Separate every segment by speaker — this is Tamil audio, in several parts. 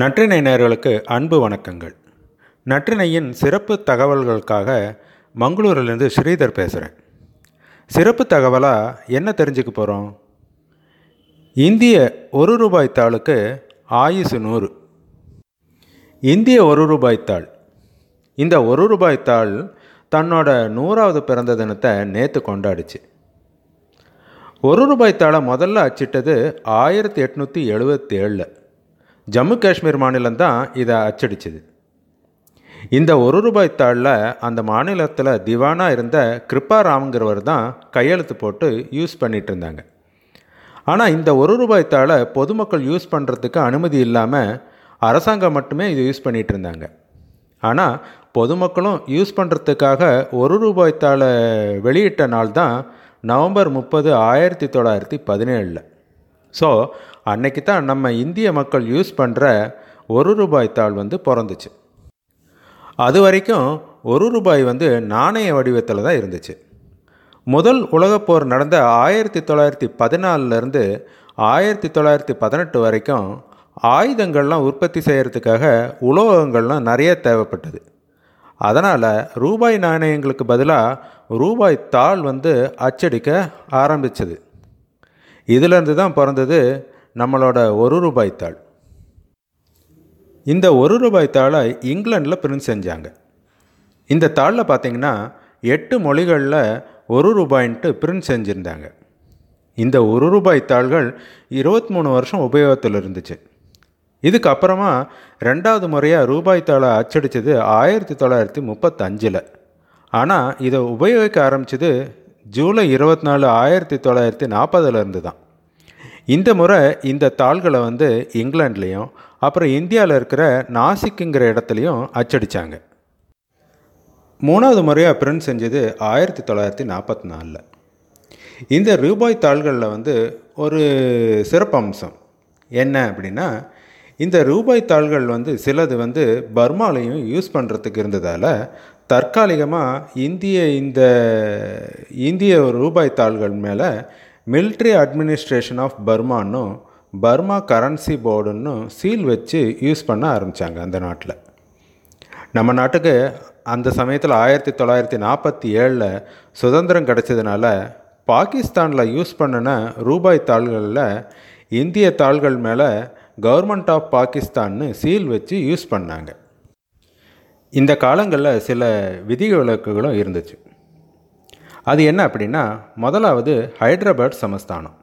Speaker 1: நற்றினை நேர்களுக்கு அன்பு வணக்கங்கள். நற்றினையின் சிறப்பு தகவல்களுக்காக மங்களூரிலிருந்து ஸ்ரீதர் பேசுகிறேன் சிறப்பு தகவலாக என்ன தெரிஞ்சுக்க போகிறோம் இந்திய ஒரு ரூபாய் தாளுக்கு ஆயுசு நூறு. இந்திய ஒரு ரூபாய் தாள். இந்த ஒரு ரூபாய் தாள் தன்னோட நூறாவது பிறந்த தினத்தை நேற்று கொண்டாடிச்சு. ஒரு ரூபாய் தாளை முதல்ல அச்சிட்டது ஆயிரத்தி எட்நூற்றி எழுபத்தி ஏழில் ஜம்மு காஷ்மீர் மாநிலம்தான் இதை அச்சடிச்சுது. இந்த ஒரு ரூபாய் தாளில் அந்த மாநிலத்தில் திவானாக இருந்த கிருப்பாராம்ங்கிறவர் தான் கையெழுத்து போட்டு யூஸ் பண்ணிகிட்டு இருந்தாங்க. ஆனால் இந்த ஒரு ரூபாய் தாளை பொதுமக்கள் யூஸ் பண்ணுறதுக்கு அனுமதி இல்லாமல் அரசாங்கம் மட்டுமே இது யூஸ் பண்ணிகிட்டு இருந்தாங்க. ஆனால் பொதுமக்களும் யூஸ் பண்ணுறதுக்காக ஒரு ரூபாய் தாளை வெளியிட்ட நாள் தான் நவம்பர் முப்பது ஆயிரத்தி தொள்ளாயிரத்தி பதினேழில். ஸோ அன்னைக்கு தான் நம்ம இந்திய மக்கள் யூஸ் பண்ணுற ஒரு ரூபாய் தாள் வந்து பிறந்துச்சு. அது வரைக்கும் ஒரு ரூபாய் வந்து நாணய வடிவத்தில் தான் இருந்துச்சு. முதல் உலகப்போர் நடந்த ஆயிரத்தி தொள்ளாயிரத்தி பதினாலிருந்து ஆயிரத்தி தொள்ளாயிரத்தி பதினெட்டு வரைக்கும் ஆயுதங்கள்லாம் உற்பத்தி செய்கிறதுக்காக உலோகங்கள்லாம் நிறைய தேவைப்பட்டது. அதனால் ரூபாய் நாணயங்களுக்கு பதிலாக ரூபாய் தாள் வந்து அச்சடிக்க ஆரம்பித்தது இதிலேருந்து தான் பிறந்தது நம்மளோட ஒரு ரூபாய் தாள் இந்த ஒரு ரூபாய் தாளை இங்கிலாண்டில் பிரிண்ட் செஞ்சாங்க. இந்த தாளில் பார்த்தீங்கன்னா எட்டு மொழிகளில் ஒரு ரூபாயின்ட்டு பிரிண்ட் செஞ்சுருந்தாங்க. இந்த ஒரு ரூபாய் தாள்கள் இருபத்தி மூணு வருஷம் உபயோகத்தில் இருந்துச்சு. இதுக்கப்புறமா ரெண்டாவது முறையாக ரூபாய் தாளை அச்சடித்தது ஆயிரத்தி தொள்ளாயிரத்தி முப்பத்தஞ்சில். ஆனால் இதை உபயோகிக்க ஆரம்பித்தது ஜூலை இருபத்தி நாலு ஆயிரத்தி தொள்ளாயிரத்தி நாற்பதுலேருந்து தான் இந்த முறை இந்த தாள்களை வந்து இங்கிலாண்ட்லேயும் அப்புறம் இந்தியாவில் இருக்கிற நாசிக்குங்கிற இடத்துலையும் அச்சடித்தாங்க மூணாவது முறையாக பிரிண்ட் செஞ்சது ஆயிரத்தி தொள்ளாயிரத்தி நாற்பத்தி நாலில் இந்த ரூபாய் தாள்களில் வந்து ஒரு சிறப்பம்சம் என்ன அப்படின்னா இந்த ரூபாய் தாள்கள் வந்து சிலது வந்து பர்மாலையும் யூஸ் பண்ணுறதுக்கு இருந்ததால் தற்காலிகமாக இந்திய இந்த இந்திய ரூபாய் தாள்கள் மேலே மிலிட்ரி அட்மினிஸ்ட்ரேஷன் ஆஃப் பர்மான்னும் பர்மா கரன்சி போர்டுன்னு சீல் வச்சு யூஸ் பண்ண ஆரம்பித்தாங்க அந்த நாட்டில். நம்ம நாட்டுக்கு அந்த சமயத்தில் ஆயிரத்தி தொள்ளாயிரத்தி நாற்பத்தி ஏழில் சுதந்திரம் கிடச்சதுனால பாகிஸ்தானில் யூஸ் பண்ணின ரூபாய் தாள்களில் இந்திய தாள்கள் மேலே கவர்மெண்ட் ஆஃப் பாகிஸ்தான்னு சீல் வச்சு யூஸ் பண்ணாங்க. இந்த காலங்களில் சில விதிவிலக்குகளும் இருந்துச்சு. அது என்ன அப்படின்னா முதலாவது ஹைதராபாத் சமஸ்தானம்.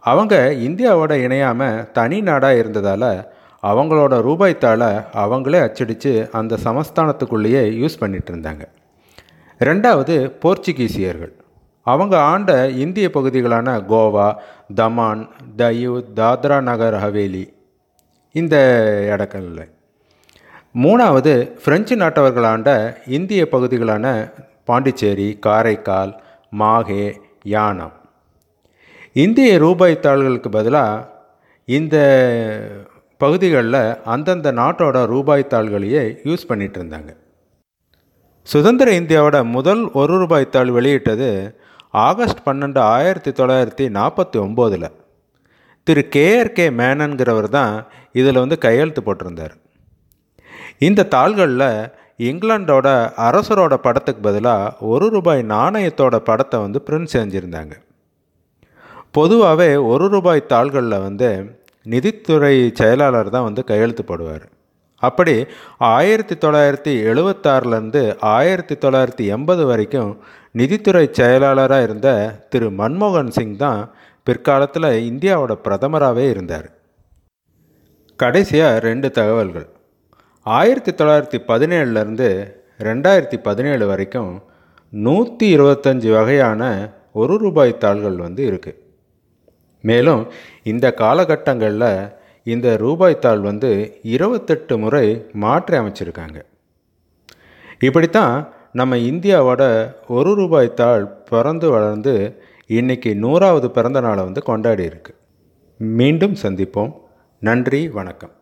Speaker 1: அவங்க இந்தியாவோட இணையாமல் தனி நாடாக இருந்ததால் அவங்களோட ரூபாய் அவங்களே அச்சடித்து அந்த சமஸ்தானத்துக்குள்ளேயே யூஸ் பண்ணிகிட்டு இருந்தாங்க. ரெண்டாவது போர்ச்சுகீசியர்கள். அவங்க ஆண்ட இந்திய பகுதிகளான கோவா தமான் தயூ தாத்ரா நகர் ஹவேலி இந்த இடங்களில். மூணாவது பிரெஞ்சு நாட்டவர்கள் ஆண்ட இந்திய பகுதிகளான பாண்டிச்சேரி காரைக்கால் மாஹே யானம். இந்திய ரூபாய் தாள்களுக்கு பதிலாக இந்த பகுதிகளில் அந்தந்த நாட்டோட ரூபாய் தாள்களையே யூஸ் பண்ணிகிட்டு இருந்தாங்க. சுதந்திர இந்தியாவோட முதல் ஒரு ரூபாய் தாள் வெளியிட்டது ஆகஸ்ட் பன்னெண்டு ஆயிரத்தி தொள்ளாயிரத்தி நாற்பத்தி ஒம்போதில். திரு கேஆர்கே மேனன்கிறவர் தான் இதில் வந்து கையெழுத்து போட்டிருந்தார். இந்த தாள்களில் இங்கிலாண்டோட அரசரோட படத்துக்கு பதிலாக ஒரு ரூபாய் நாணயத்தோட படத்தை வந்து பிரிண்ட் செஞ்சுருந்தாங்க. பொதுவாகவே ஒரு ரூபாய் தாள்களில் வந்து நிதித்துறை செயலாளர் தான் வந்து கையெழுத்து போடுவார். அப்படி ஆயிரத்தி தொள்ளாயிரத்தி எழுபத்தாறுலேருந்து ஆயிரத்தி தொள்ளாயிரத்தி எண்பது வரைக்கும் நிதித்துறை செயலாளராக இருந்த திரு மன்மோகன் சிங் தான் பிற்காலத்தில் இந்தியாவோட பிரதமராகவே இருந்தார். கடைசியாக ரெண்டு தகவல்கள். ஆயிரத்தி தொள்ளாயிரத்தி பதினேழுலேருந்து ரெண்டாயிரத்தி பதினேழு வரைக்கும் நூற்றி இருபத்தஞ்சி வகையான ஒரு ரூபாய் தாள்கள் வந்து இருக்குது மேலும் இந்த காலகட்டங்களில் இந்த ரூபாய் தாள் வந்து இருபத்தெட்டு முறை மாற்றி அமைச்சிருக்காங்க. இப்படித்தான் நம்ம இந்தியாவோட ஒரு ரூபாய் தாள் பிறந்து வளர்ந்து இன்றைக்கி நூறாவது பிறந்த நாளை வந்து கொண்டாடி இருக்கு. மீண்டும் சந்திப்போம். நன்றி வணக்கம்.